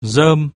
dơm